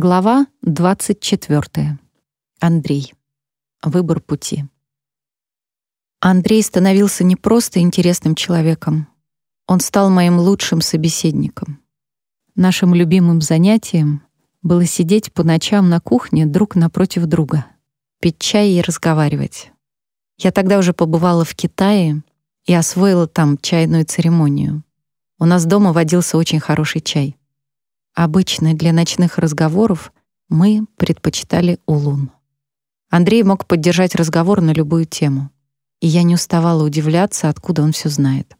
Глава 24. Андрей. Выбор пути. Андрей становился не просто интересным человеком. Он стал моим лучшим собеседником. Нашим любимым занятием было сидеть по ночам на кухне друг напротив друга, пить чай и разговаривать. Я тогда уже побывала в Китае и освоила там чайную церемонию. У нас дома водился очень хороший чай. Обычно для ночных разговоров мы предпочитали улун. Андрей мог поддержать разговор на любую тему, и я не уставала удивляться, откуда он все знает.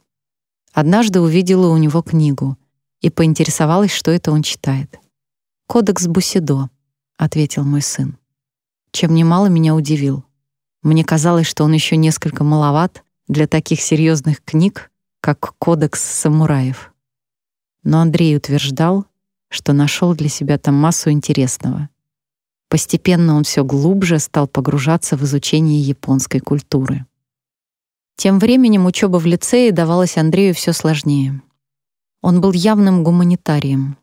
Однажды увидела у него книгу и поинтересовалась, что это он читает. «Кодекс Бусидо», — ответил мой сын. Чем немало меня удивил. Мне казалось, что он еще несколько маловат для таких серьезных книг, как «Кодекс самураев». Но Андрей утверждал, что нашел для себя там массу интересного. Постепенно он все глубже стал погружаться в изучение японской культуры. Тем временем учеба в лицее давалась Андрею все сложнее. Он был явным гуманитарием.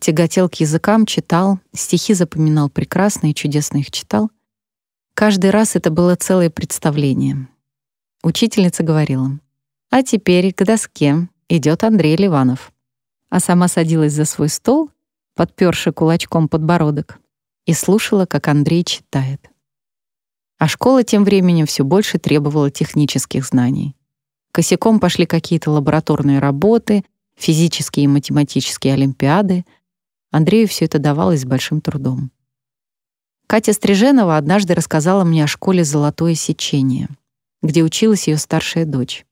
Тяготел к языкам, читал, стихи запоминал прекрасно и чудесно их читал. Каждый раз это было целое представление. Учительница говорила, «А теперь к доске идет Андрей Ливанов» а сама садилась за свой стол, подперши кулачком подбородок, и слушала, как Андрей читает. А школа тем временем все больше требовала технических знаний. Косяком пошли какие-то лабораторные работы, физические и математические олимпиады. Андрею все это давалось с большим трудом. Катя Стриженова однажды рассказала мне о школе «Золотое сечение», где училась ее старшая дочь.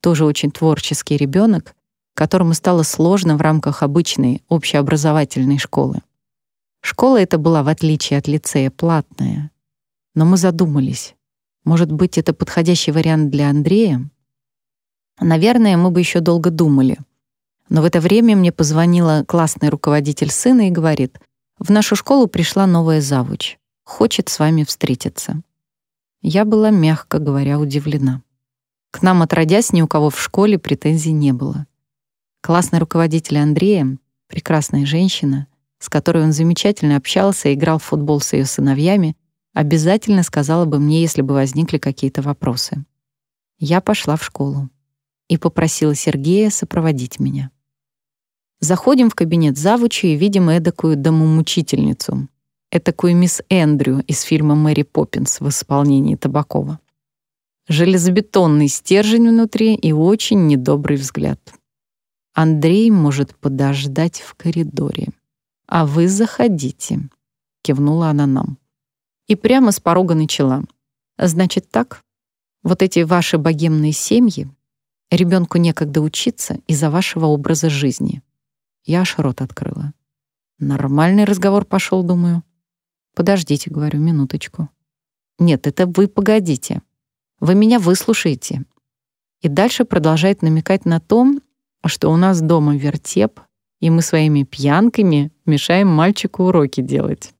Тоже очень творческий ребенок, которому стало сложно в рамках обычной общеобразовательной школы. Школа эта была, в отличие от лицея, платная. Но мы задумались, может быть, это подходящий вариант для Андрея? Наверное, мы бы еще долго думали. Но в это время мне позвонила классный руководитель сына и говорит, «В нашу школу пришла новая завуч. Хочет с вами встретиться». Я была, мягко говоря, удивлена. К нам, отродясь, ни у кого в школе претензий не было. Классный руководитель Андрея, прекрасная женщина, с которой он замечательно общался и играл в футбол с ее сыновьями, обязательно сказала бы мне, если бы возникли какие-то вопросы. Я пошла в школу и попросила Сергея сопроводить меня. Заходим в кабинет завуча и видим эдакую домомучительницу, этакую мисс Эндрю из фильма «Мэри Поппинс» в исполнении Табакова. Железобетонный стержень внутри и очень недобрый взгляд. Андрей может подождать в коридоре. А вы заходите, кивнула она нам. И прямо с порога начала. Значит так, вот эти ваши богемные семьи, ребенку некогда учиться из-за вашего образа жизни. Я аж рот открыла. Нормальный разговор пошел, думаю. Подождите, говорю, минуточку. Нет, это вы погодите. Вы меня выслушаете. И дальше продолжает намекать на том, что у нас дома вертеп, и мы своими пьянками мешаем мальчику уроки делать.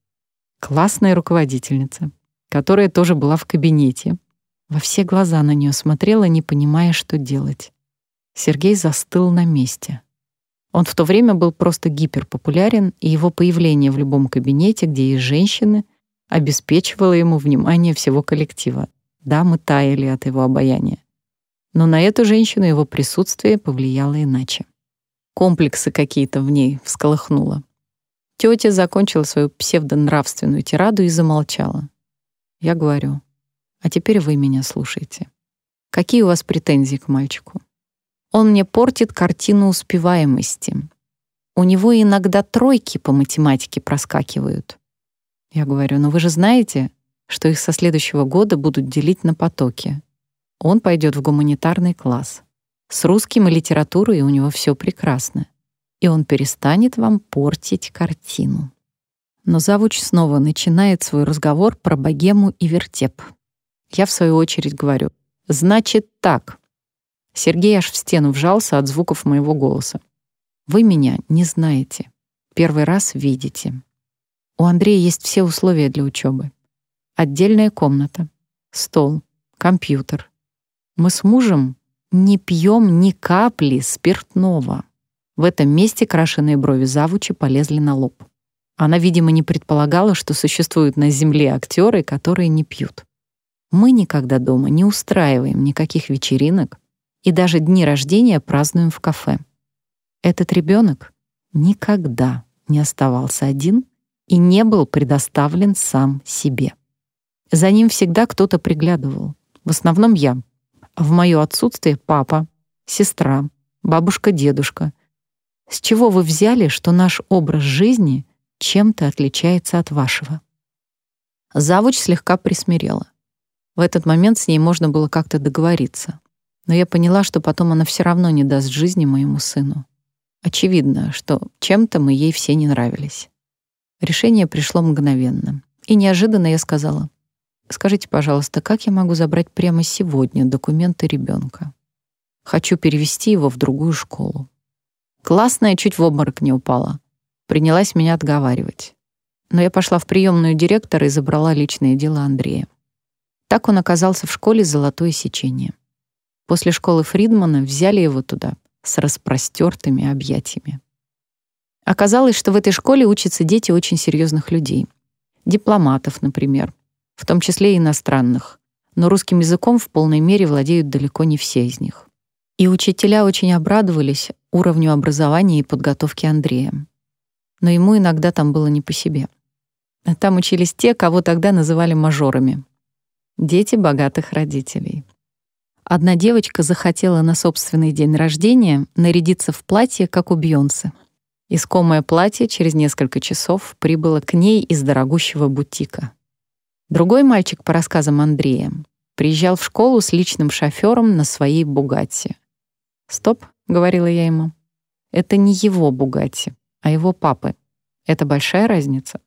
Классная руководительница, которая тоже была в кабинете. Во все глаза на нее смотрела, не понимая, что делать. Сергей застыл на месте. Он в то время был просто гиперпопулярен, и его появление в любом кабинете, где есть женщины, обеспечивало ему внимание всего коллектива. Да, мы таяли от его обаяния. Но на эту женщину его присутствие повлияло иначе. Комплексы какие-то в ней всколыхнуло. Тетя закончила свою псевдонравственную тираду и замолчала. Я говорю, а теперь вы меня слушайте. Какие у вас претензии к мальчику? Он мне портит картину успеваемости. У него иногда тройки по математике проскакивают. Я говорю, но вы же знаете, что их со следующего года будут делить на потоки. Он пойдет в гуманитарный класс. С русским и литературой у него все прекрасно. И он перестанет вам портить картину. Но завуч снова начинает свой разговор про богему и вертеп. Я, в свою очередь, говорю, «Значит так». Сергей аж в стену вжался от звуков моего голоса. «Вы меня не знаете. Первый раз видите. У Андрея есть все условия для учебы. Отдельная комната, стол, компьютер, мы с мужем не пьем ни капли спиртного. В этом месте крашеные брови завучи полезли на лоб. Она, видимо, не предполагала, что существуют на Земле актеры, которые не пьют. Мы никогда дома не устраиваем никаких вечеринок и даже дни рождения празднуем в кафе. Этот ребенок никогда не оставался один и не был предоставлен сам себе. За ним всегда кто-то приглядывал. В основном я. В моё отсутствие папа, сестра, бабушка-дедушка. С чего вы взяли, что наш образ жизни чем-то отличается от вашего? Завуч слегка присмирела. В этот момент с ней можно было как-то договориться. Но я поняла, что потом она все равно не даст жизни моему сыну. Очевидно, что чем-то мы ей все не нравились. Решение пришло мгновенно. И неожиданно я сказала, «Скажите, пожалуйста, как я могу забрать прямо сегодня документы ребенка? Хочу перевести его в другую школу». Классная чуть в обморок не упала. Принялась меня отговаривать. Но я пошла в приемную директора и забрала личные дела Андрея. Так он оказался в школе «Золотое сечение». После школы Фридмана взяли его туда с распростертыми объятиями. Оказалось, что в этой школе учатся дети очень серьезных людей. Дипломатов, например, в том числе и иностранных. Но русским языком в полной мере владеют далеко не все из них. И учителя очень обрадовались уровню образования и подготовки Андрея. Но ему иногда там было не по себе. Там учились те, кого тогда называли мажорами. Дети богатых родителей. Одна девочка захотела на собственный день рождения нарядиться в платье, как у Бьонсы — Искомое платье через несколько часов прибыло к ней из дорогущего бутика. Другой мальчик, по рассказам Андрея, приезжал в школу с личным шофёром на своей «Бугатти». «Стоп», — говорила я ему, — «это не его «Бугатти», а его папы. Это большая разница».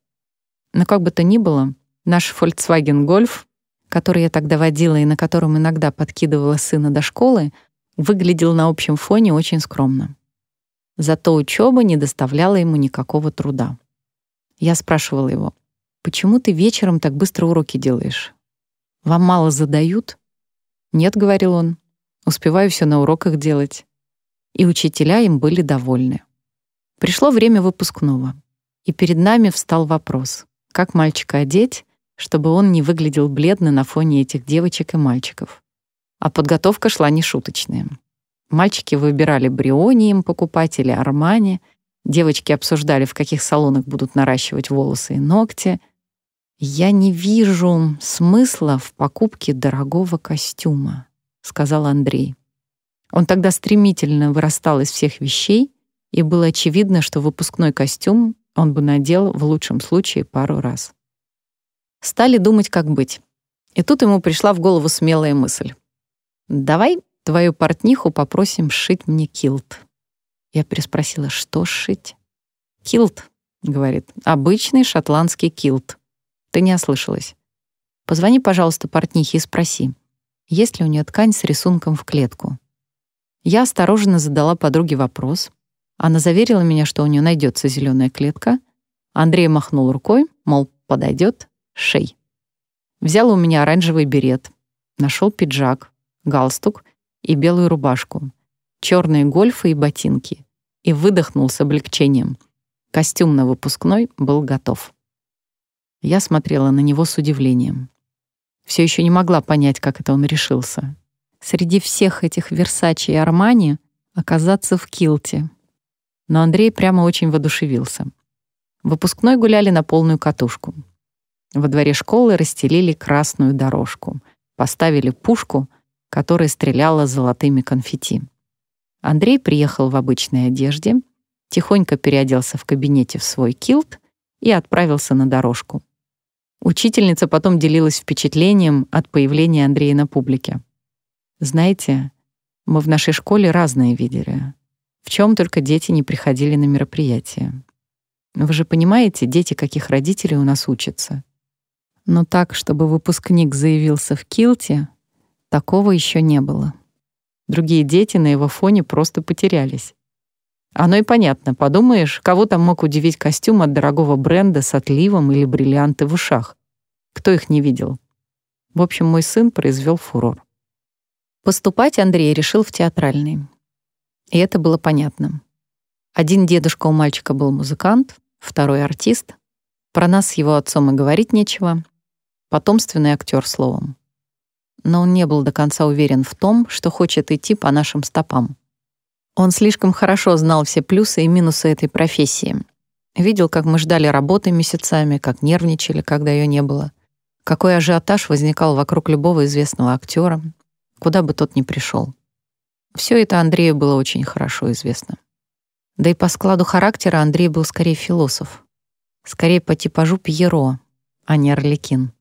Но как бы то ни было, наш Volkswagen Golf, который я тогда водила и на котором иногда подкидывала сына до школы, выглядел на общем фоне очень скромно. Зато учеба не доставляла ему никакого труда. Я спрашивала его, «Почему ты вечером так быстро уроки делаешь? Вам мало задают?» «Нет», — говорил он, «успеваю все на уроках делать». И учителя им были довольны. Пришло время выпускного, и перед нами встал вопрос, как мальчика одеть, чтобы он не выглядел бледно на фоне этих девочек и мальчиков. А подготовка шла нешуточная. Мальчики выбирали Бриони им покупать или Армани. Девочки обсуждали, в каких салонах будут наращивать волосы и ногти. «Я не вижу смысла в покупке дорогого костюма», — сказал Андрей. Он тогда стремительно вырастал из всех вещей, и было очевидно, что выпускной костюм он бы надел в лучшем случае пару раз. Стали думать, как быть. И тут ему пришла в голову смелая мысль. «Давай Твою портниху попросим сшить мне килт». Я переспросила, что сшить? «Килт», — говорит, — «обычный шотландский килт». Ты не ослышалась. Позвони, пожалуйста, портнихе и спроси, есть ли у нее ткань с рисунком в клетку. Я осторожно задала подруге вопрос. Она заверила меня, что у нее найдется зеленая клетка. Андрей махнул рукой, мол, подойдет, шей. Взял у меня оранжевый берет, нашел пиджак, галстук и белую рубашку, черные гольфы и ботинки, и выдохнул с облегчением. Костюм на выпускной был готов. Я смотрела на него с удивлением. Все еще не могла понять, как это он решился. Среди всех этих Версачи и Армани оказаться в килте. Но Андрей прямо очень воодушевился. Выпускной гуляли на полную катушку. Во дворе школы расстелили красную дорожку, поставили пушку — которая стреляла золотыми конфетти. Андрей приехал в обычной одежде, тихонько переоделся в кабинете в свой килт и отправился на дорожку. Учительница потом делилась впечатлением от появления Андрея на публике. «Знаете, мы в нашей школе разные видели. В чем только дети не приходили на мероприятия. Вы же понимаете, дети каких родителей у нас учатся. Но так, чтобы выпускник заявился в килте, Такого еще не было. Другие дети на его фоне просто потерялись. Оно и понятно, подумаешь, кого там мог удивить костюм от дорогого бренда с отливом или бриллианты в ушах. Кто их не видел? В общем, мой сын произвел фурор. Поступать Андрей решил в театральный. И это было понятно. Один дедушка у мальчика был музыкант, второй — артист, Про нас с его отцом и говорить нечего. Потомственный актер словом. Но он не был до конца уверен в том, что хочет идти по нашим стопам. Он слишком хорошо знал все плюсы и минусы этой профессии. Видел, как мы ждали работы месяцами, как нервничали, когда ее не было. Какой ажиотаж возникал вокруг любого известного актера, куда бы тот ни пришел. Все это Андрею было очень хорошо известно. Да и по складу характера Андрей был скорее философ. Скорее по типажу Пьеро, а не Орликин.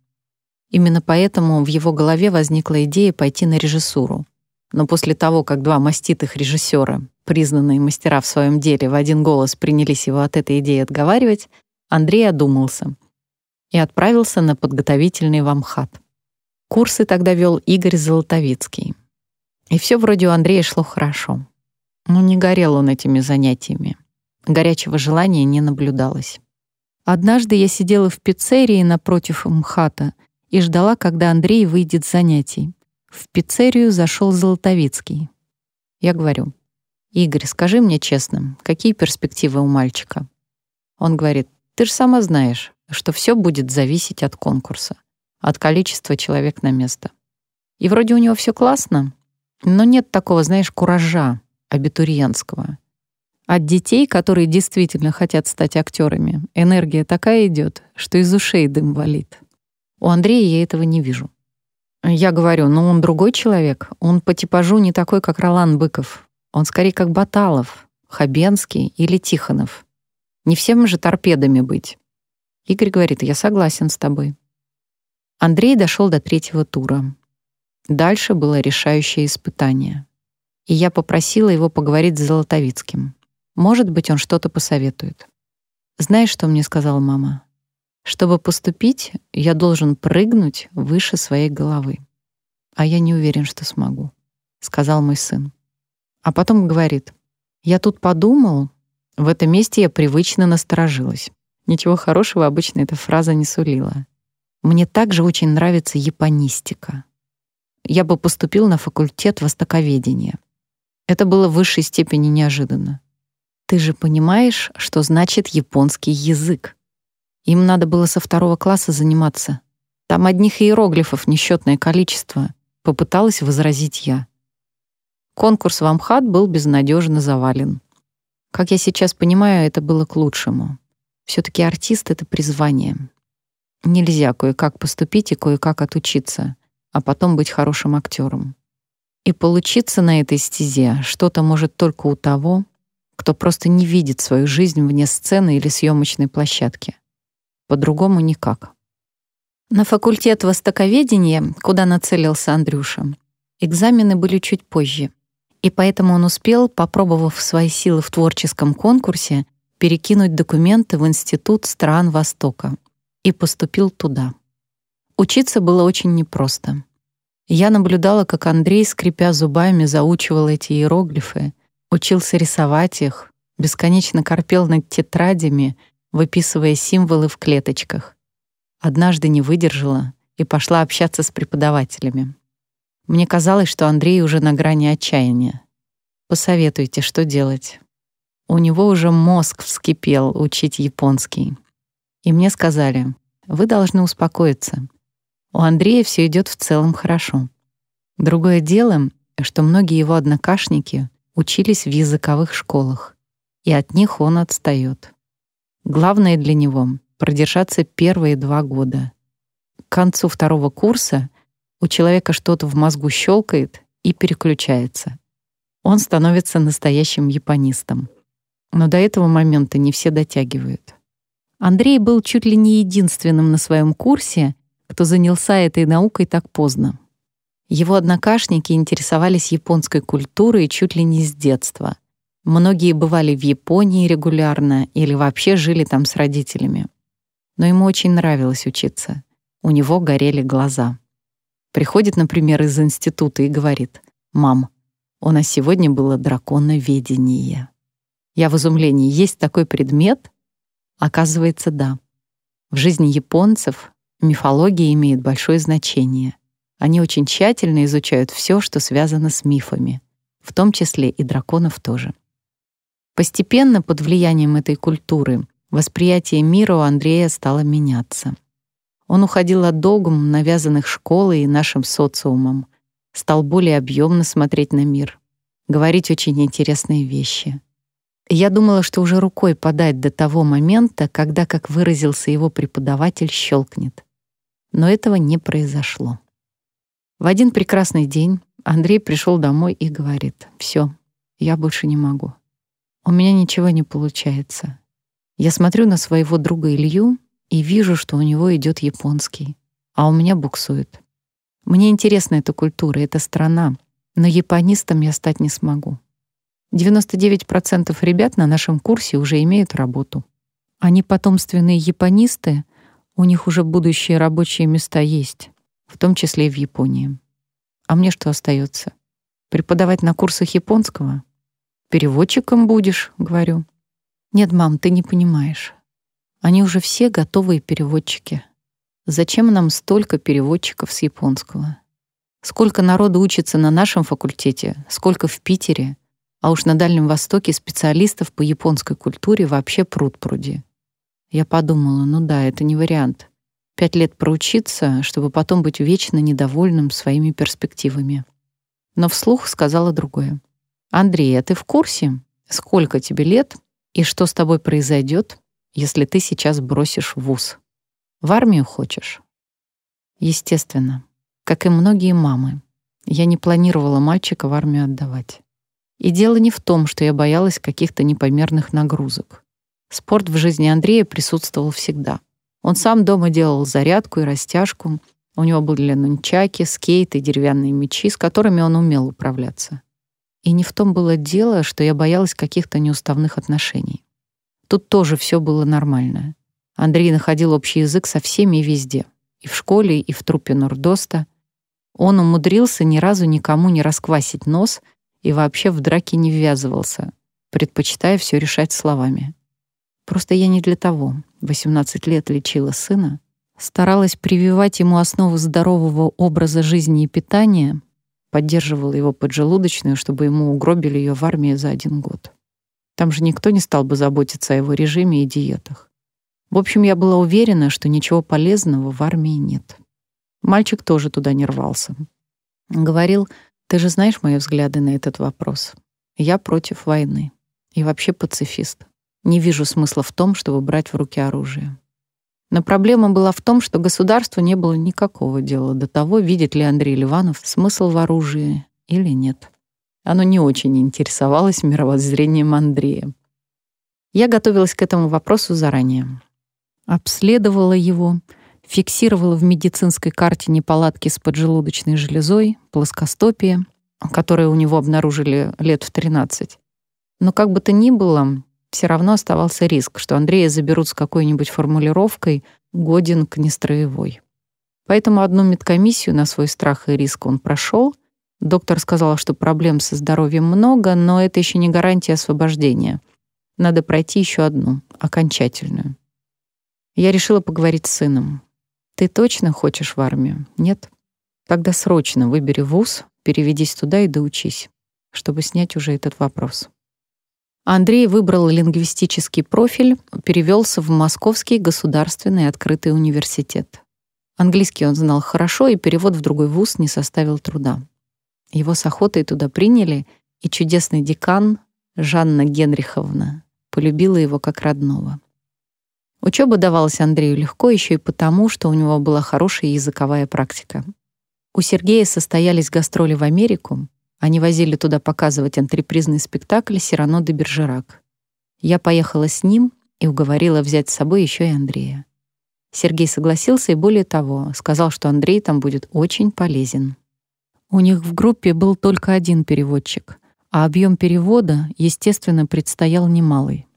Именно поэтому в его голове возникла идея пойти на режиссуру. Но после того, как два маститых режиссера, признанные мастера в своем деле, в один голос принялись его от этой идеи отговаривать, Андрей одумался и отправился на подготовительный в Амхат. Курсы тогда вел Игорь Золотовицкий. И все вроде у Андрея шло хорошо. Но не горел он этими занятиями. Горячего желания не наблюдалось. Однажды я сидела в пиццерии напротив МХАТа и ждала, когда Андрей выйдет с занятий. В пиццерию зашел Золотовицкий. Я говорю, «Игорь, скажи мне честно, какие перспективы у мальчика?» Он говорит, «Ты же сама знаешь, что все будет зависеть от конкурса, от количества человек на место. И вроде у него все классно, но нет такого, знаешь, куража абитуриентского. От детей, которые действительно хотят стать актерами, энергия такая идет, что из ушей дым валит. У Андрея я этого не вижу. Я говорю, ну он другой человек, он по типажу не такой, как Ролан Быков. Он скорее как Баталов, Хабенский или Тихонов. Не всем же торпедами быть. Игорь говорит, я согласен с тобой. Андрей дошел до третьего тура. Дальше было решающее испытание. И я попросила его поговорить с Золотовицким. Может быть, он что-то посоветует. Знаешь, что мне сказала мама? Чтобы поступить, я должен прыгнуть выше своей головы. А я не уверен, что смогу, сказал мой сын. А потом говорит: "Я тут подумал, в этом месте я привычно насторожилась. Ничего хорошего обычно эта фраза не сулила. Мне также очень нравится японистика. Я бы поступил на факультет востоковедения. Это было в высшей степени неожиданно. Ты же понимаешь, что значит японский язык? Им надо было со второго класса заниматься. Там одних иероглифов несчетное количество, попыталась возразить я. Конкурс в Амхат был безнадежно завален. Как я сейчас понимаю, это было к лучшему. все таки артист — это призвание. Нельзя кое-как поступить и кое-как отучиться, а потом быть хорошим актером. И получиться на этой стезе что-то может только у того, кто просто не видит свою жизнь вне сцены или съемочной площадки. По-другому никак. На факультет востоковедения, куда нацелился Андрюша, экзамены были чуть позже. И поэтому он успел, попробовав свои силы в творческом конкурсе, перекинуть документы в Институт стран Востока и поступил туда. Учиться было очень непросто. Я наблюдала, как Андрей, скрипя зубами, заучивал эти иероглифы, учился рисовать их, бесконечно корпел над тетрадями, выписывая символы в клеточках. Однажды не выдержала и пошла общаться с преподавателями. Мне казалось, что Андрей уже на грани отчаяния. Посоветуйте, что делать. У него уже мозг вскипел учить японский. И мне сказали, вы должны успокоиться. У Андрея все идет в целом хорошо. Другое дело, что многие его однокашники учились в языковых школах, и от них он отстает. Главное для него — продержаться первые два года. К концу второго курса у человека что-то в мозгу щелкает и переключается. Он становится настоящим японистом. Но до этого момента не все дотягивают. Андрей был чуть ли не единственным на своем курсе, кто занялся этой наукой так поздно. Его однокашники интересовались японской культурой чуть ли не с детства. Многие бывали в Японии регулярно или вообще жили там с родителями. Но ему очень нравилось учиться. У него горели глаза. Приходит, например, из института и говорит, «Мам, у нас сегодня было драконоведение». Я в изумлении, есть такой предмет? Оказывается, да. В жизни японцев Мифология имеет большое значение. Они очень тщательно изучают все, что связано с мифами, в том числе и драконов тоже. Постепенно под влиянием этой культуры Восприятие мира у Андрея стало меняться. Он уходил от догм, навязанных школой и нашим социумом, стал более объемно смотреть на мир, говорить очень интересные вещи. Я думала, что уже рукой подать до того момента, когда, как выразился его преподаватель, щелкнет. Но этого не произошло. В один прекрасный день Андрей пришел домой и говорит, «Все, я больше не могу. У меня ничего не получается. Я смотрю на своего друга Илью и вижу, что у него идет японский, а у меня буксует. Мне интересна эта культура, эта страна, но японистом я стать не смогу. 99% ребят на нашем курсе уже имеют работу. Они потомственные японисты, у них уже будущие рабочие места есть, в том числе и в Японии. А мне что остается? Преподавать на курсах японского? Переводчиком будешь, говорю. Нет, мам, ты не понимаешь. Они уже все готовые переводчики. Зачем нам столько переводчиков с японского? Сколько народу учится на нашем факультете, сколько в Питере, а уж на Дальнем Востоке специалистов по японской культуре вообще пруд пруди. Я подумала, ну да, это не вариант. Пять лет проучиться, чтобы потом быть вечно недовольным своими перспективами. Но вслух сказала другое. «Андрей, а ты в курсе, сколько тебе лет и что с тобой произойдет, если ты сейчас бросишь вуз? В армию хочешь?» Естественно, как и многие мамы, я не планировала мальчика в армию отдавать. И дело не в том, что я боялась каких-то непомерных нагрузок. Спорт в жизни Андрея присутствовал всегда. Он сам дома делал зарядку и растяжку. У него были нунчаки, скейты, деревянные мечи, с которыми он умел управляться. И не в том было дело, что я боялась каких-то неуставных отношений. Тут тоже все было нормально. Андрей находил общий язык со всеми везде. И в школе, и в трупе Нордоста. Он умудрился ни разу никому не расквасить нос и вообще в драки не ввязывался, предпочитая все решать словами. Просто я не для того. 18 лет лечила сына, старалась прививать ему основу здорового образа жизни и питания, поддерживала его поджелудочную, чтобы ему угробили ее в армии за один год. Там же никто не стал бы заботиться о его режиме и диетах. В общем, я была уверена, что ничего полезного в армии нет. Мальчик тоже туда не рвался. Говорил, ты же знаешь мои взгляды на этот вопрос. Я против войны. И вообще пацифист. Не вижу смысла в том, чтобы брать в руки оружие. Но проблема была в том, что государству не было никакого дела до того, видит ли Андрей Ливанов смысл в оружии или нет. Оно не очень интересовалось мировоззрением Андрея. Я готовилась к этому вопросу заранее. Обследовала его, фиксировала в медицинской карте неполадки с поджелудочной железой, плоскостопие, которое у него обнаружили лет в 13. Но как бы то ни было, все равно оставался риск, что Андрея заберут с какой-нибудь формулировкой «годен к нестроевой». Поэтому одну медкомиссию на свой страх и риск он прошел. Доктор сказала, что проблем со здоровьем много, но это еще не гарантия освобождения. Надо пройти еще одну, окончательную. Я решила поговорить с сыном. Ты точно хочешь в армию? Нет? Тогда срочно выбери вуз, переведись туда и доучись, чтобы снять уже этот вопрос. Андрей выбрал лингвистический профиль, перевелся в Московский государственный открытый университет. Английский он знал хорошо, и перевод в другой вуз не составил труда. Его с охотой туда приняли, и чудесный декан Жанна Генриховна полюбила его как родного. Учеба давалась Андрею легко еще и потому, что у него была хорошая языковая практика. У Сергея состоялись гастроли в Америку. Они возили туда показывать антрепризный спектакль «Сирано де Бержерак». Я поехала с ним и уговорила взять с собой еще и Андрея. Сергей согласился и, более того, сказал, что Андрей там будет очень полезен. У них в группе был только один переводчик, а объем перевода, естественно, предстоял немалый.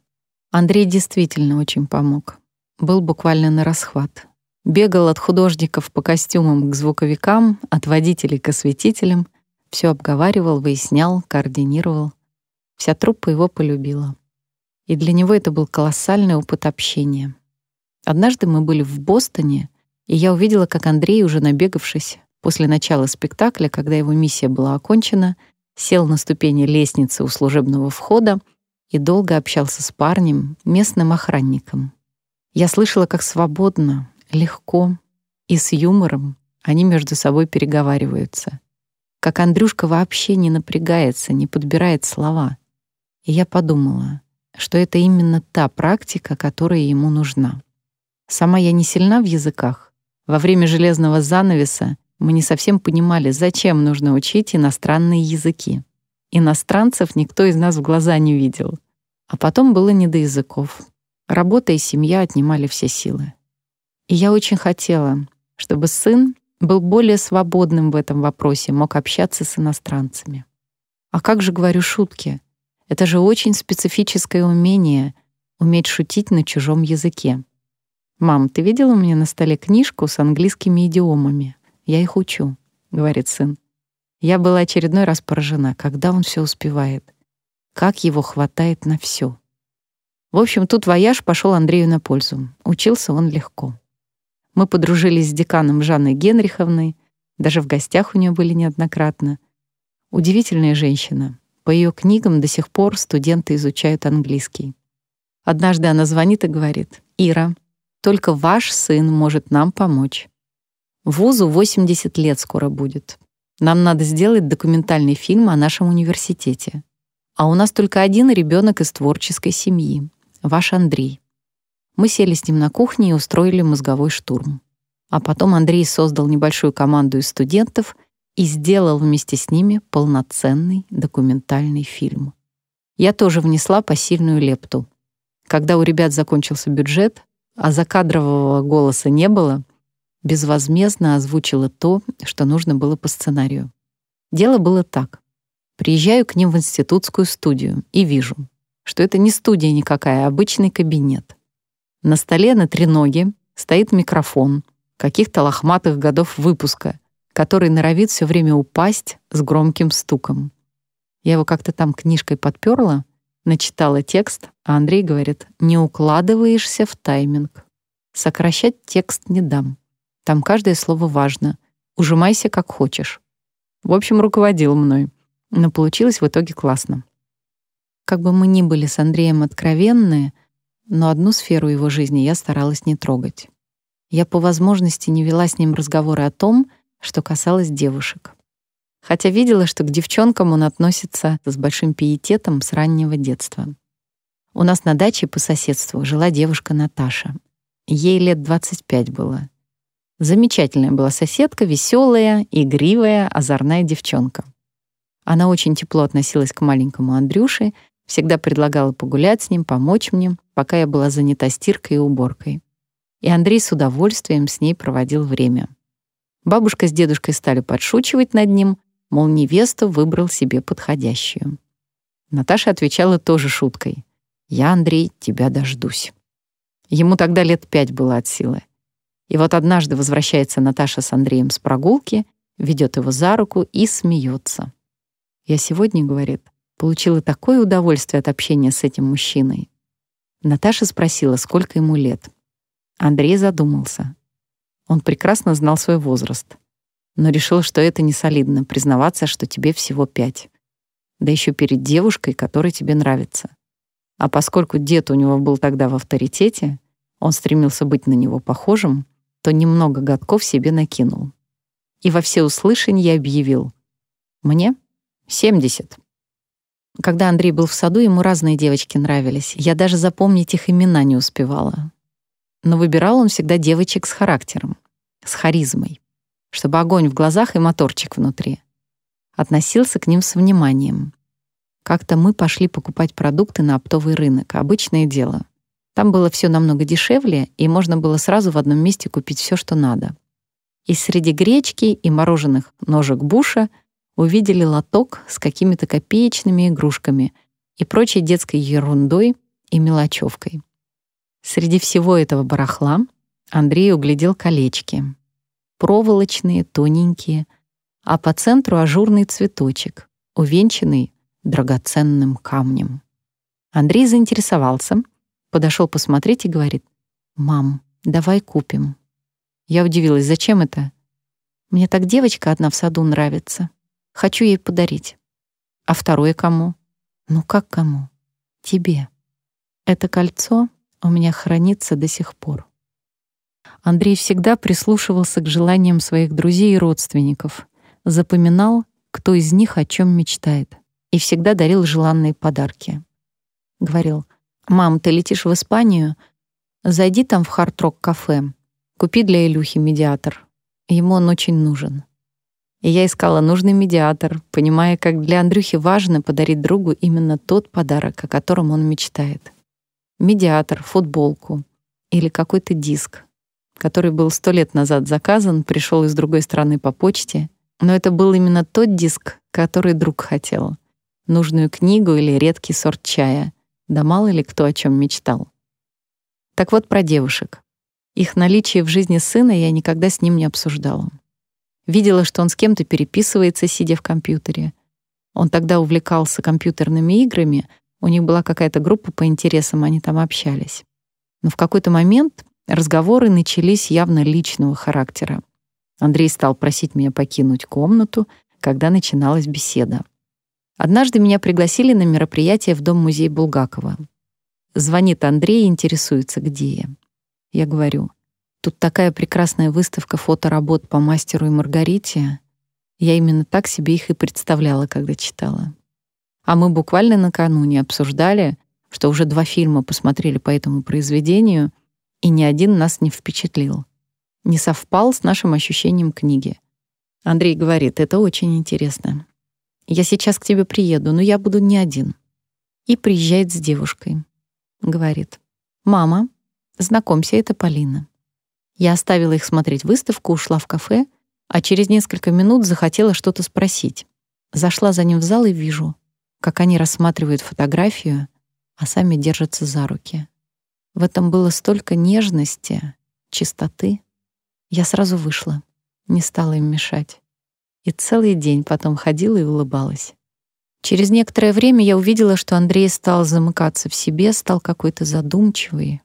Андрей действительно очень помог. Был буквально на расхват. Бегал от художников по костюмам к звуковикам, от водителей к осветителям, все обговаривал, выяснял, координировал. Вся труппа его полюбила. И для него это был колоссальный опыт общения. Однажды мы были в Бостоне, и я увидела, как Андрей, уже набегавшись после начала спектакля, когда его миссия была окончена, сел на ступени лестницы у служебного входа и долго общался с парнем, местным охранником. Я слышала, как свободно, легко и с юмором они между собой переговариваются. Как Андрюшка вообще не напрягается, не подбирает слова. И я подумала, что это именно та практика, которая ему нужна. Сама я не сильна в языках. Во время железного занавеса мы не совсем понимали, зачем нужно учить иностранные языки. Иностранцев никто из нас в глаза не видел. А потом было не до языков. Работа и семья отнимали все силы. И я очень хотела, чтобы сын был более свободным в этом вопросе, мог общаться с иностранцами. А как же говорю шутки? Это же очень специфическое умение — уметь шутить на чужом языке. «Мам, ты видела у меня на столе книжку с английскими идиомами? Я их учу», — говорит сын. Я была очередной раз поражена, когда он все успевает. Как его хватает на все. В общем, тут вояж пошел Андрею на пользу. Учился он легко. Мы подружились с деканом Жанной Генриховной, даже в гостях у нее были неоднократно. Удивительная женщина. По ее книгам до сих пор студенты изучают английский. Однажды она звонит и говорит, «Ира, только ваш сын может нам помочь. Вузу 80 лет скоро будет. Нам надо сделать документальный фильм о нашем университете. А у нас только один ребенок из творческой семьи, ваш Андрей. Мы сели с ним на кухне и устроили мозговой штурм. А потом Андрей создал небольшую команду из студентов и сделал вместе с ними полноценный документальный фильм. Я тоже внесла посильную лепту. Когда у ребят закончился бюджет, а закадрового голоса не было, безвозмездно озвучила то, что нужно было по сценарию. Дело было так. Приезжаю к ним в институтскую студию и вижу, что это не студия никакая, а обычный кабинет. На столе на треноге стоит микрофон каких-то лохматых годов выпуска, который норовит все время упасть с громким стуком. Я его как-то там книжкой подперла, начитала текст, а Андрей говорит, не укладываешься в тайминг. Сокращать текст не дам. Там каждое слово важно. Ужимайся как хочешь. В общем, руководил мной. Но получилось в итоге классно. Как бы мы ни были с Андреем откровенные — но одну сферу его жизни я старалась не трогать. Я по возможности не вела с ним разговоры о том, что касалось девушек. Хотя видела, что к девчонкам он относится с большим пиететом с раннего детства. У нас на даче по соседству жила девушка Наташа. Ей лет 25 было. Замечательная была соседка, веселая, игривая, озорная девчонка. Она очень тепло относилась к маленькому Андрюше, всегда предлагала погулять с ним, помочь мне, пока я была занята стиркой и уборкой. И Андрей с удовольствием с ней проводил время. Бабушка с дедушкой стали подшучивать над ним, мол, невесту выбрал себе подходящую. Наташа отвечала тоже шуткой. «Я, Андрей, тебя дождусь». Ему тогда лет пять было от силы. И вот однажды возвращается Наташа с Андреем с прогулки, ведет его за руку и смеется. «Я сегодня, — говорит, — получила такое удовольствие от общения с этим мужчиной. Наташа спросила, сколько ему лет. Андрей задумался. Он прекрасно знал свой возраст, но решил, что это не солидно признаваться, что тебе всего пять. Да еще перед девушкой, которая тебе нравится. А поскольку дед у него был тогда в авторитете, он стремился быть на него похожим, то немного годков себе накинул. И во всеуслышание объявил. «Мне 70. Когда Андрей был в саду, ему разные девочки нравились. Я даже запомнить их имена не успевала. Но выбирал он всегда девочек с характером, с харизмой, чтобы огонь в глазах и моторчик внутри. Относился к ним с вниманием. Как-то мы пошли покупать продукты на оптовый рынок, обычное дело. Там было все намного дешевле, и можно было сразу в одном месте купить все, что надо. И среди гречки и мороженых ножек Буша — увидели лоток с какими-то копеечными игрушками и прочей детской ерундой и мелочевкой. Среди всего этого барахла Андрей углядел колечки. Проволочные, тоненькие, а по центру ажурный цветочек, увенчанный драгоценным камнем. Андрей заинтересовался, подошел посмотреть и говорит, «Мам, давай купим». Я удивилась, зачем это? Мне так девочка одна в саду нравится. Хочу ей подарить. А второе кому? Ну как кому? тебе. Это кольцо у меня хранится до сих пор. Андрей всегда прислушивался к желаниям своих друзей и родственников, запоминал, кто из них о чем мечтает, и всегда дарил желанные подарки. Говорил, «Мам, ты летишь в Испанию? Зайди там в хард-рок кафе, купи для Илюхи медиатор. Ему он очень нужен». И я искала нужный медиатор, понимая, как для Андрюхи важно подарить другу именно тот подарок, о котором он мечтает. Медиатор, футболку или какой-то диск, который был сто лет назад заказан, пришел из другой страны по почте, но это был именно тот диск, который друг хотел. Нужную книгу или редкий сорт чая. Да мало ли кто о чем мечтал. Так вот про девушек. Их наличие в жизни сына я никогда с ним не обсуждала. Видела, что он с кем-то переписывается, сидя в компьютере. Он тогда увлекался компьютерными играми, у них была какая-то группа по интересам, они там общались. Но в какой-то момент разговоры начались явно личного характера. Андрей стал просить меня покинуть комнату, когда начиналась беседа. Однажды меня пригласили на мероприятие в Дом-музей Булгакова. Звонит Андрей и интересуется, где я. Я говорю, тут такая прекрасная выставка фоторабот по мастеру и Маргарите. Я именно так себе их и представляла, когда читала. А мы буквально накануне обсуждали, что уже два фильма посмотрели по этому произведению, и ни один нас не впечатлил не совпал с нашим ощущением книги. Андрей говорит, это очень интересно. Я сейчас к тебе приеду, но я буду не один. И приезжает с девушкой. Говорит, мама, знакомься, это Полина. Я оставила их смотреть выставку, ушла в кафе, а через несколько минут захотела что-то спросить. Зашла за ним в зал и вижу, как они рассматривают фотографию, а сами держатся за руки. В этом было столько нежности, чистоты. Я сразу вышла, не стала им мешать. И целый день потом ходила и улыбалась. Через некоторое время я увидела, что Андрей стал замыкаться в себе, стал какой-то задумчивый.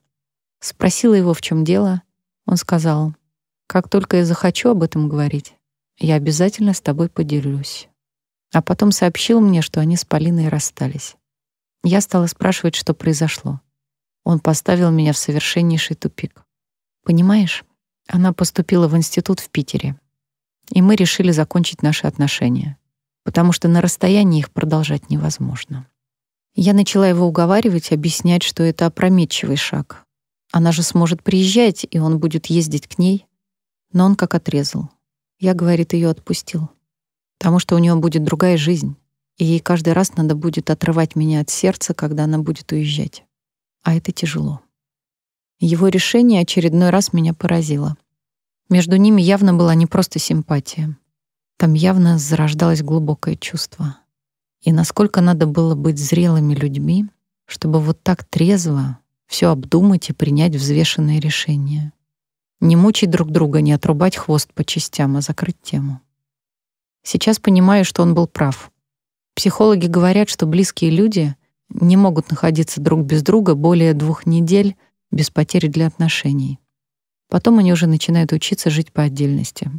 Спросила его, в чем дело. Он сказал, «Как только я захочу об этом говорить, я обязательно с тобой поделюсь». А потом сообщил мне, что они с Полиной расстались. Я стала спрашивать, что произошло. Он поставил меня в совершеннейший тупик. Понимаешь, она поступила в институт в Питере. И мы решили закончить наши отношения, потому что на расстоянии их продолжать невозможно. Я начала его уговаривать, объяснять, что это опрометчивый шаг. Она же сможет приезжать, и он будет ездить к ней. Но он как отрезал. Я, говорит, ее отпустил. Потому что у нее будет другая жизнь, и ей каждый раз надо будет отрывать меня от сердца, когда она будет уезжать. А это тяжело. Его решение очередной раз меня поразило. Между ними явно была не просто симпатия. Там явно зарождалось глубокое чувство. И насколько надо было быть зрелыми людьми, чтобы вот так трезво все обдумать и принять взвешенное решение. Не мучить друг друга, не отрубать хвост по частям, а закрыть тему. Сейчас понимаю, что он был прав. Психологи говорят, что близкие люди не могут находиться друг без друга более двух недель без потери для отношений. Потом они уже начинают учиться жить по отдельности,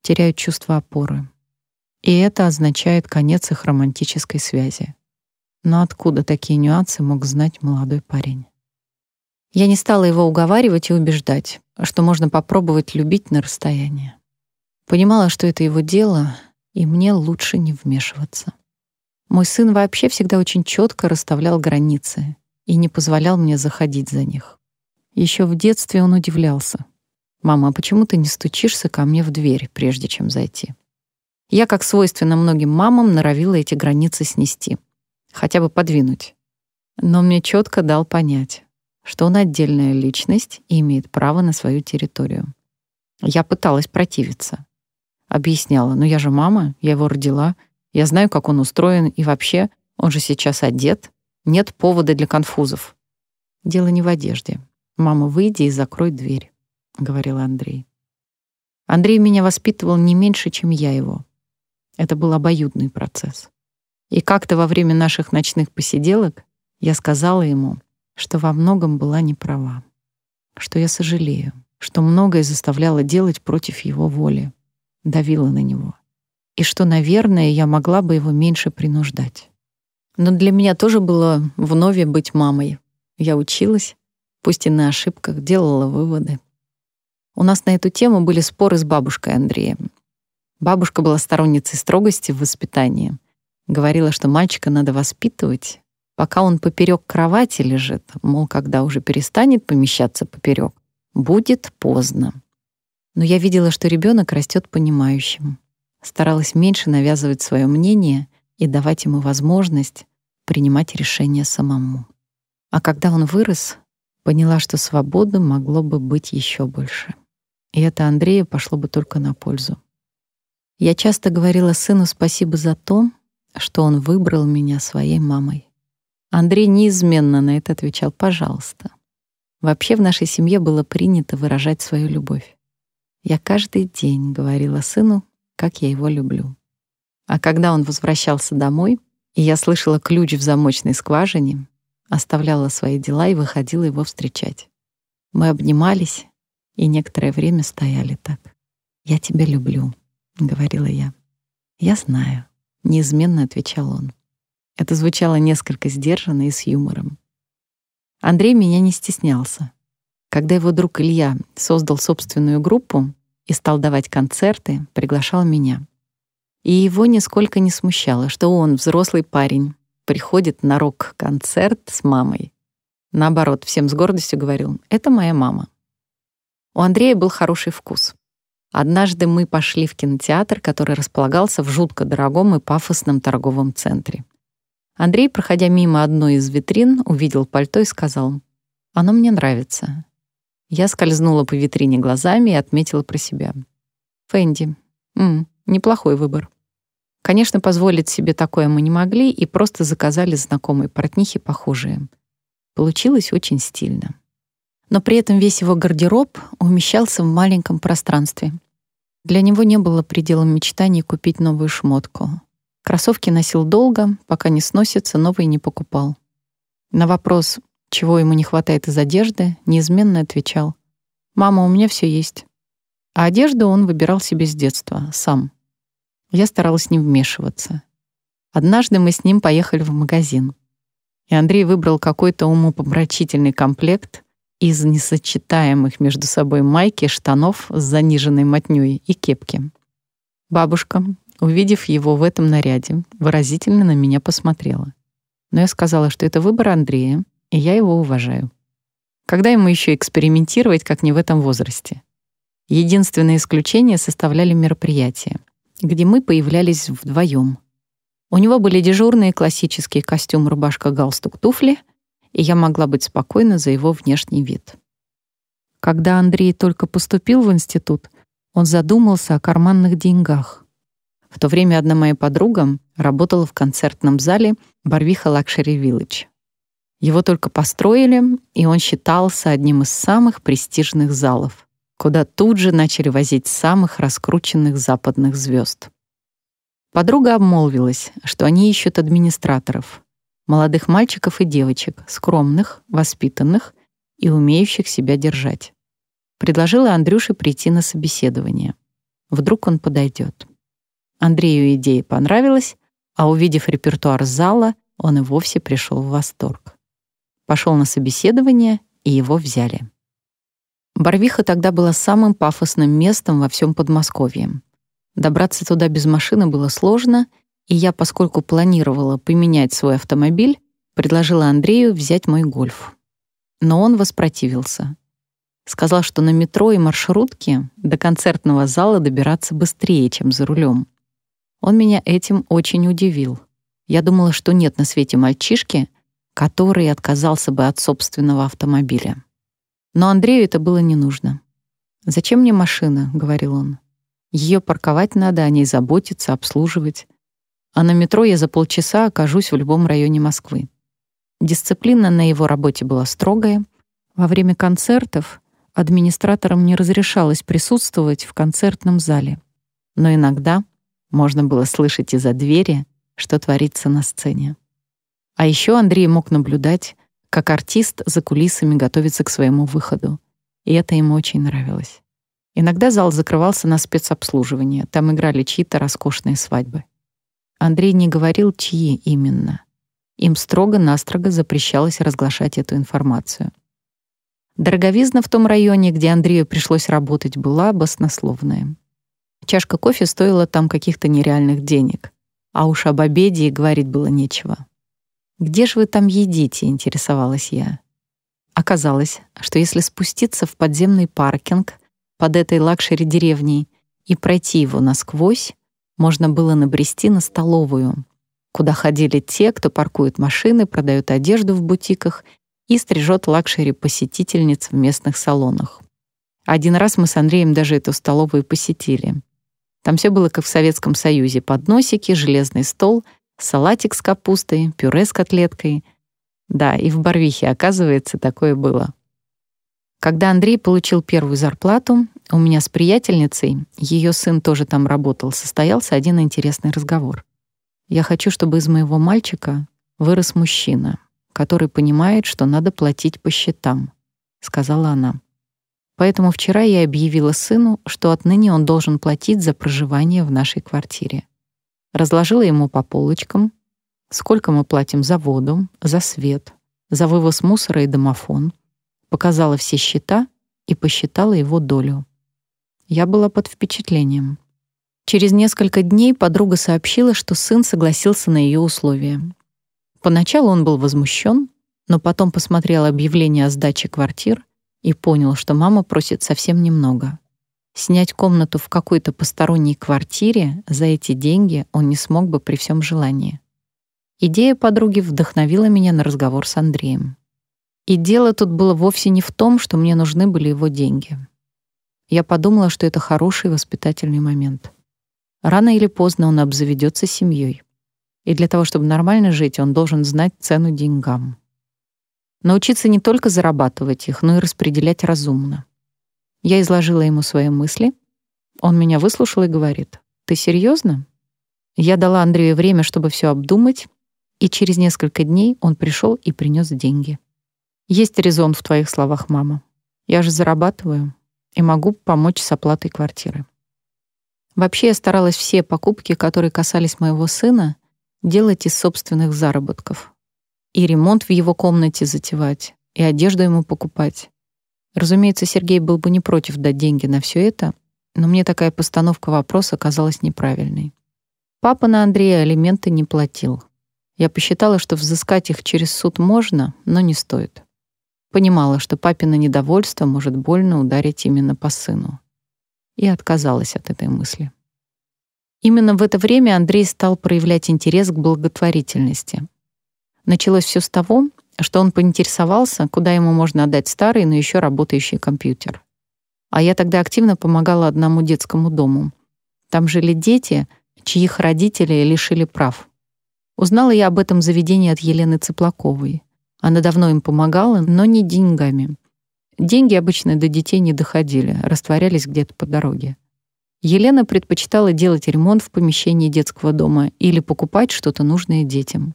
теряют чувство опоры. И это означает конец их романтической связи. Но откуда такие нюансы мог знать молодой парень? Я не стала его уговаривать и убеждать, что можно попробовать любить на расстоянии. Понимала, что это его дело, и мне лучше не вмешиваться. Мой сын вообще всегда очень четко расставлял границы и не позволял мне заходить за них. Еще в детстве он удивлялся. «Мама, а почему ты не стучишься ко мне в дверь, прежде чем зайти?» Я, как свойственно многим мамам, норовила эти границы снести. Хотя бы подвинуть. Но мне четко дал понять, что он отдельная личность и имеет право на свою территорию. Я пыталась противиться. Объясняла, ну я же мама, я его родила, я знаю, как он устроен, и вообще, он же сейчас одет, нет повода для конфузов. Дело не в одежде. «Мама, выйди и закрой дверь», — говорил Андрей. Андрей меня воспитывал не меньше, чем я его. Это был обоюдный процесс. И как-то во время наших ночных посиделок я сказала ему, что во многом была не права, что я сожалею, что многое заставляла делать против его воли, давила на него, и что, наверное, я могла бы его меньше принуждать. Но для меня тоже было вновь быть мамой. Я училась, пусть и на ошибках, делала выводы. У нас на эту тему были споры с бабушкой Андрея. Бабушка была сторонницей строгости в воспитании. Говорила, что мальчика надо воспитывать, пока он поперек кровати лежит, мол, когда уже перестанет помещаться поперек, будет поздно. Но я видела, что ребенок растет понимающим. Старалась меньше навязывать свое мнение и давать ему возможность принимать решения самому. А когда он вырос, поняла, что свободы могло бы быть еще больше. И это Андрею пошло бы только на пользу. Я часто говорила сыну спасибо за то, что он выбрал меня своей мамой. Андрей неизменно на это отвечал «пожалуйста». Вообще в нашей семье было принято выражать свою любовь. Я каждый день говорила сыну, как я его люблю. А когда он возвращался домой, и я слышала ключ в замочной скважине, оставляла свои дела и выходила его встречать. Мы обнимались, и некоторое время стояли так. «Я тебя люблю», — говорила я. «Я знаю», — неизменно отвечал он. Это звучало несколько сдержанно и с юмором. Андрей меня не стеснялся. Когда его друг Илья создал собственную группу и стал давать концерты, приглашал меня. И его нисколько не смущало, что он, взрослый парень, приходит на рок-концерт с мамой. Наоборот, всем с гордостью говорил, это моя мама. У Андрея был хороший вкус. Однажды мы пошли в кинотеатр, который располагался в жутко дорогом и пафосном торговом центре. Андрей, проходя мимо одной из витрин, увидел пальто и сказал, «Оно мне нравится». Я скользнула по витрине глазами и отметила про себя. «Фэнди. М, неплохой выбор». Конечно, позволить себе такое мы не могли и просто заказали знакомые портнихи похожие. Получилось очень стильно но при этом весь его гардероб умещался в маленьком пространстве. Для него не было пределом мечтаний купить новую шмотку. Кроссовки носил долго, пока не сносится, новые не покупал. На вопрос, чего ему не хватает из одежды, неизменно отвечал: "Мама, у меня все есть". А одежду он выбирал себе с детства сам. Я старалась не вмешиваться. Однажды мы с ним поехали в магазин. И Андрей выбрал какой-то умопомрачительный комплект, из несочетаемых между собой майки, штанов с заниженной мотнёй и кепки. Бабушка, увидев его в этом наряде, выразительно на меня посмотрела. Но я сказала, что это выбор Андрея, и я его уважаю. Когда ему еще экспериментировать, как не в этом возрасте? Единственное исключение составляли мероприятия, где мы появлялись вдвоем. У него были дежурные классические костюм, рубашка, галстук, туфли — и я могла быть спокойна за его внешний вид. Когда Андрей только поступил в институт, он задумался о карманных деньгах. В то время одна моя подруга работала в концертном зале Барвиха Luxury Village. Его только построили, и он считался одним из самых престижных залов, куда тут же начали возить самых раскрученных западных звезд. Подруга обмолвилась, что они ищут администраторов, молодых мальчиков и девочек, скромных, воспитанных и умеющих себя держать. Предложила Андрюше прийти на собеседование. Вдруг он подойдет. Андрею идея понравилась, а увидев репертуар зала, он и вовсе пришел в восторг. Пошел на собеседование, и его взяли. Барвиха тогда была самым пафосным местом во всем Подмосковье. Добраться туда без машины было сложно, и я, поскольку планировала поменять свой автомобиль, предложила Андрею взять мой гольф. Но он воспротивился. Сказал, что на метро и маршрутке до концертного зала добираться быстрее, чем за рулем. Он меня этим очень удивил. Я думала, что нет на свете мальчишки, который отказался бы от собственного автомобиля. Но Андрею это было не нужно. «Зачем мне машина?» — говорил он. «Ее парковать надо, о ней заботиться, обслуживать а на метро я за полчаса окажусь в любом районе Москвы. Дисциплина на его работе была строгая. Во время концертов администраторам не разрешалось присутствовать в концертном зале. Но иногда можно было слышать из-за двери, что творится на сцене. А еще Андрей мог наблюдать, как артист за кулисами готовится к своему выходу. И это ему очень нравилось. Иногда зал закрывался на спецобслуживание, там играли чьи-то роскошные свадьбы. Андрей не говорил, чьи именно. Им строго-настрого запрещалось разглашать эту информацию. Дороговизна в том районе, где Андрею пришлось работать, была баснословная. Чашка кофе стоила там каких-то нереальных денег, а уж об обеде и говорить было нечего. «Где же вы там едите?» — интересовалась я. Оказалось, что если спуститься в подземный паркинг под этой лакшери-деревней и пройти его насквозь, можно было набрести на столовую, куда ходили те, кто паркует машины, продает одежду в бутиках и стрижет лакшери-посетительниц в местных салонах. Один раз мы с Андреем даже эту столовую посетили. Там все было как в Советском Союзе. Подносики, железный стол, салатик с капустой, пюре с котлеткой. Да, и в Барвихе, оказывается, такое было. Когда Андрей получил первую зарплату, у меня с приятельницей, ее сын тоже там работал, состоялся один интересный разговор. Я хочу, чтобы из моего мальчика вырос мужчина, который понимает, что надо платить по счетам, сказала она. Поэтому вчера я объявила сыну, что отныне он должен платить за проживание в нашей квартире. Разложила ему по полочкам, сколько мы платим за воду, за свет, за вывоз мусора и домофон, показала все счета и посчитала его долю. Я была под впечатлением. Через несколько дней подруга сообщила, что сын согласился на ее условия. Поначалу он был возмущен, но потом посмотрел объявление о сдаче квартир и понял, что мама просит совсем немного. Снять комнату в какой-то посторонней квартире за эти деньги он не смог бы при всем желании. Идея подруги вдохновила меня на разговор с Андреем. И дело тут было вовсе не в том, что мне нужны были его деньги. Я подумала, что это хороший воспитательный момент. Рано или поздно он обзаведется семьей. И для того, чтобы нормально жить, он должен знать цену деньгам. Научиться не только зарабатывать их, но и распределять разумно. Я изложила ему свои мысли. Он меня выслушал и говорит, «Ты серьезно? Я дала Андрею время, чтобы все обдумать, и через несколько дней он пришел и принес деньги. «Есть резон в твоих словах, мама. Я же зарабатываю и могу помочь с оплатой квартиры». Вообще я старалась все покупки, которые касались моего сына, делать из собственных заработков и ремонт в его комнате затевать, и одежду ему покупать. Разумеется, Сергей был бы не против дать деньги на все это, но мне такая постановка вопроса казалась неправильной. Папа на Андрея алименты не платил. Я посчитала, что взыскать их через суд можно, но не стоит. Понимала, что папино недовольство может больно ударить именно по сыну. И отказалась от этой мысли. Именно в это время Андрей стал проявлять интерес к благотворительности, Началось все с того, что он поинтересовался, куда ему можно отдать старый, но еще работающий компьютер. А я тогда активно помогала одному детскому дому. Там жили дети, чьих родители лишили прав. Узнала я об этом заведении от Елены Цыплаковой. Она давно им помогала, но не деньгами. Деньги обычно до детей не доходили, растворялись где-то по дороге. Елена предпочитала делать ремонт в помещении детского дома или покупать что-то нужное детям.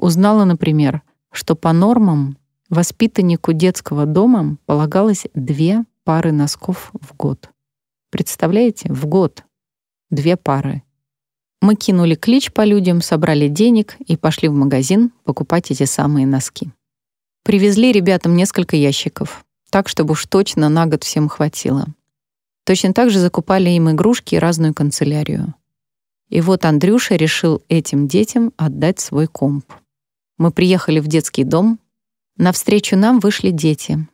Узнала, например, что по нормам воспитаннику детского дома полагалось две пары носков в год. Представляете? В год. Две пары. Мы кинули клич по людям, собрали денег и пошли в магазин покупать эти самые носки. Привезли ребятам несколько ящиков, так, чтобы уж точно на год всем хватило. Точно так же закупали им игрушки и разную канцелярию. И вот Андрюша решил этим детям отдать свой комп. Мы приехали в детский дом. Навстречу нам вышли дети.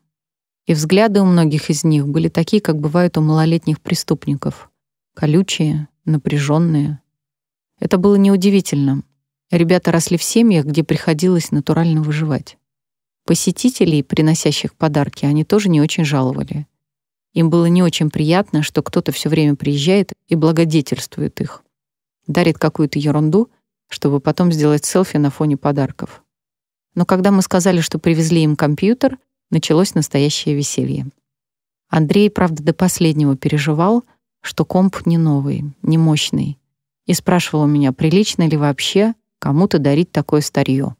И взгляды у многих из них были такие, как бывают у малолетних преступников. Колючие, напряженные. Это было неудивительно. Ребята росли в семьях, где приходилось натурально выживать. Посетителей, приносящих подарки, они тоже не очень жаловали. Им было не очень приятно, что кто-то все время приезжает и благодетельствует их. Дарит какую-то ерунду, чтобы потом сделать селфи на фоне подарков. Но когда мы сказали, что привезли им компьютер, началось настоящее веселье. Андрей, правда, до последнего переживал, что комп не новый, не мощный, и спрашивал у меня, прилично ли вообще кому-то дарить такое старье.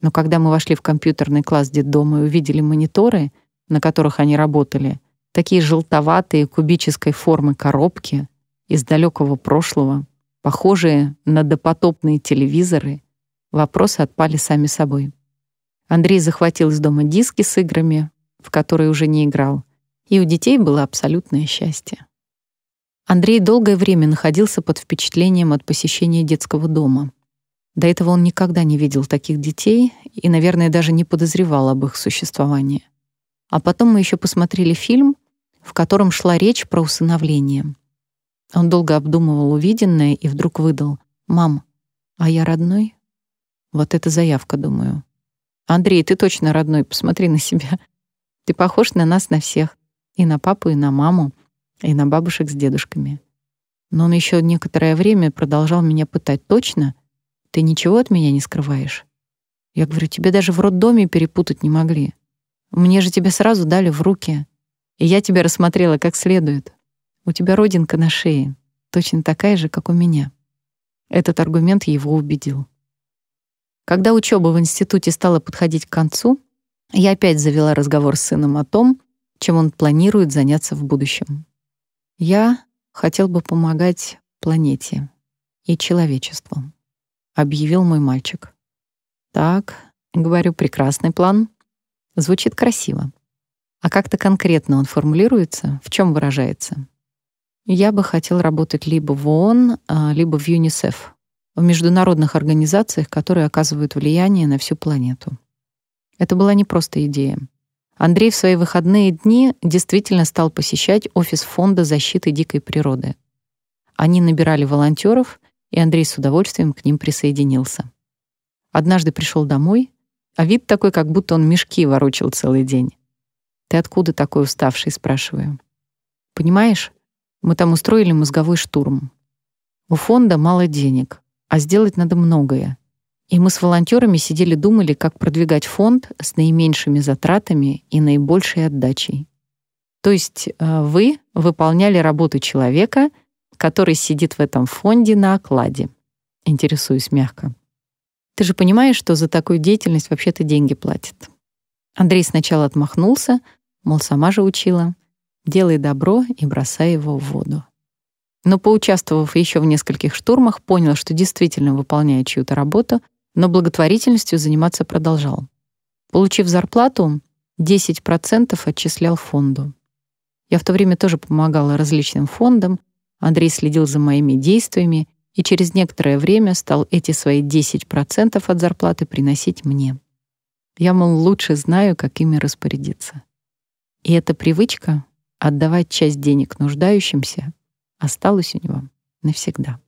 Но когда мы вошли в компьютерный класс детдома и увидели мониторы, на которых они работали, такие желтоватые кубической формы коробки из далекого прошлого, похожие на допотопные телевизоры, Вопросы отпали сами собой. Андрей захватил из дома диски с играми, в которые уже не играл, и у детей было абсолютное счастье. Андрей долгое время находился под впечатлением от посещения детского дома. До этого он никогда не видел таких детей и, наверное, даже не подозревал об их существовании. А потом мы еще посмотрели фильм, в котором шла речь про усыновление. Он долго обдумывал увиденное и вдруг выдал: "Мам, а я родной?" Вот это заявка, думаю. Андрей, ты точно родной, посмотри на себя. Ты похож на нас на всех, и на папу, и на маму, и на бабушек с дедушками. Но он еще некоторое время продолжал меня пытать: "Точно? Ты ничего от меня не скрываешь?" Я говорю: "Тебе даже в роддоме перепутать не могли. Мне же тебя сразу дали в руки, и я тебя рассмотрела как следует. У тебя родинка на шее, точно такая же, как у меня". Этот аргумент его убедил. Когда учеба в институте стала подходить к концу, я опять завела разговор с сыном о том, чем он планирует заняться в будущем. Я хотел бы помогать планете и человечеству, объявил мой мальчик. Так, говорю, прекрасный план. Звучит красиво. А как-то конкретно он формулируется, в чем выражается? Я бы хотел работать либо в ООН, а, либо в ЮНИСЕФ, в международных организациях, которые оказывают влияние на всю планету. Это была не просто идея. Андрей в свои выходные дни действительно стал посещать офис Фонда защиты дикой природы. Они набирали волонтеров, и Андрей с удовольствием к ним присоединился. Однажды пришел домой, а вид такой, как будто он мешки ворочил целый день. «Ты откуда такой уставший?» — спрашиваю. «Понимаешь, мы там устроили мозговой штурм. У фонда мало денег, а сделать надо многое. И мы с волонтерами сидели думали, как продвигать фонд с наименьшими затратами и наибольшей отдачей. То есть э, вы выполняли работу человека, который сидит в этом фонде на окладе. Интересуюсь мягко. Ты же понимаешь, что за такую деятельность вообще-то деньги платят. Андрей сначала отмахнулся, мол, сама же учила. Делай добро и бросай его в воду но, поучаствовав еще в нескольких штурмах, понял, что действительно выполняет чью-то работу, но благотворительностью заниматься продолжал. Получив зарплату, 10% отчислял фонду. Я в то время тоже помогала различным фондам, Андрей следил за моими действиями и через некоторое время стал эти свои 10% от зарплаты приносить мне. Я, мол, лучше знаю, как ими распорядиться. И эта привычка — отдавать часть денег нуждающимся осталось у него навсегда.